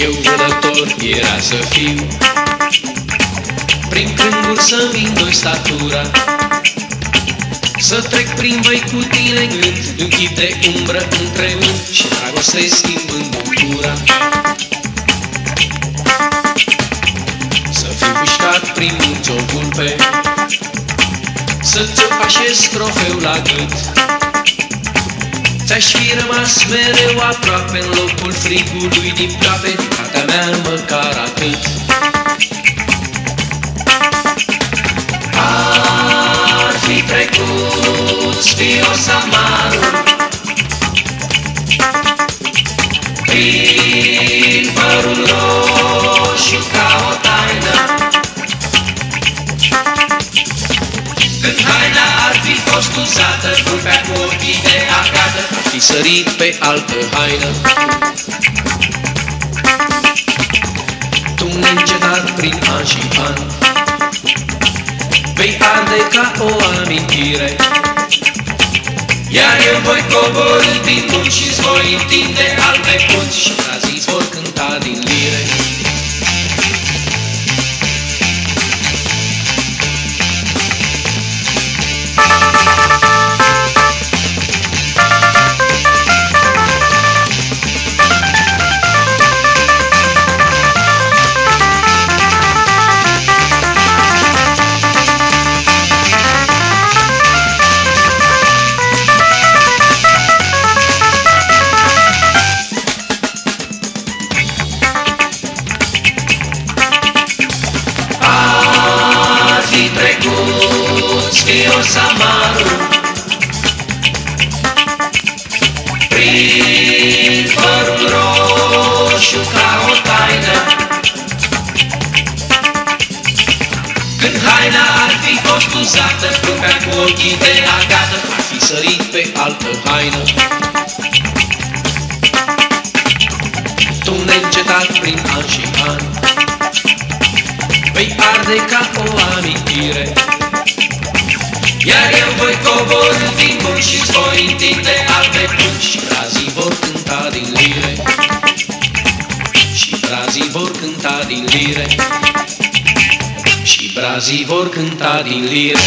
Eu vădător era să fiu. Prin crânguri să-mi îndoi statura. Să trec prin voi cu tine gând În chip de umbră împreună Și dragoste schimbând bucura Să fiu pușcat prin munți o vulpe Să-ți o așez trofeu la gât Ți-aș fi rămas mereu aproape În locul frigului din ploape. Partea mea măcar atât. Ar fi trecut sfios amarul Prin părul roșu ca o taină. Când haina ar fi fost uzată Vulpea cu ochii de agată Ar fi sărit pe altă haină. Tu neîncetat prin an și an. Vei arde ca o amintire. Iar eu voi coborî din munți și voi întinde trecut sfios amarul Prin părul roșu ca o taină. Când haina ar fi fost uzată Fruntea cu ochii de agată Ar fi sărit pe altă haină. Tu neîncetat prin an și an Vei arde ca o amintire. Iar eu voi coborâ din bun și voi întinde albe pungi Și brazii vor cânta din lire. Și brazii vor cânta din lire. Și brazii vor cânta din lire